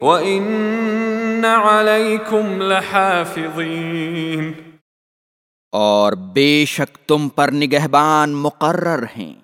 وَإِنَّ عَلَيْكُمْ لَحَافِظِينَ اور بے شک تم پر نگہبان مقرر ہیں۔